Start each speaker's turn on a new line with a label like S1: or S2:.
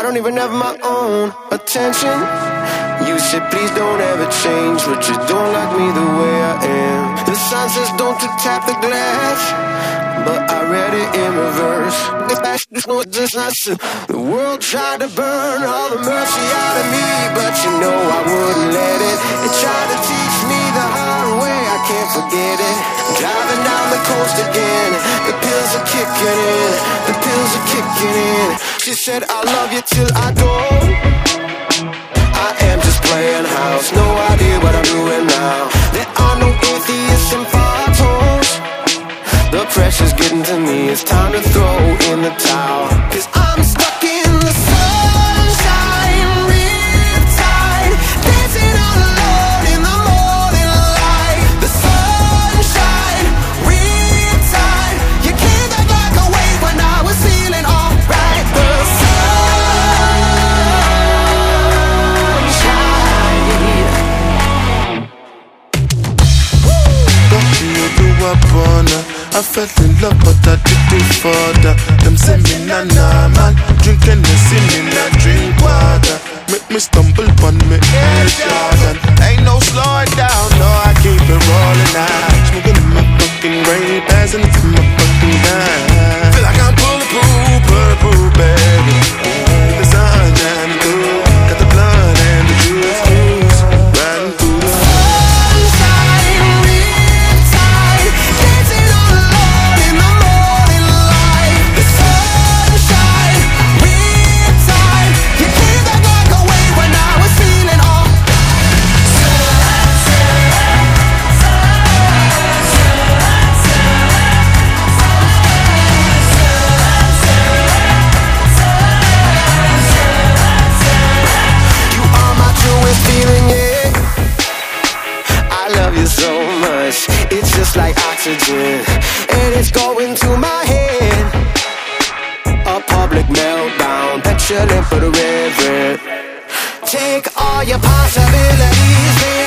S1: I don't even have my own attention. You said, please don't ever change, but you don't like me the way I am. The sign says, don't you tap the glass, but I read it in reverse. The world tried to burn all the mercy out of me, coast again, the pills are kicking in, the pills are kicking in. She said, I love you till I go. I am just playing house, no idea what I'm doing now. There are no atheists and photos. The pressure's getting to me, it's time to throw in the towel. A? I
S2: fell in love, but I did it further. Them say me na na man, drinking the see me na drink water. Make me stumble
S1: It's just like oxygen, and it's going to my head. A public meltdown, petulant but reverent. Take all your possibilities,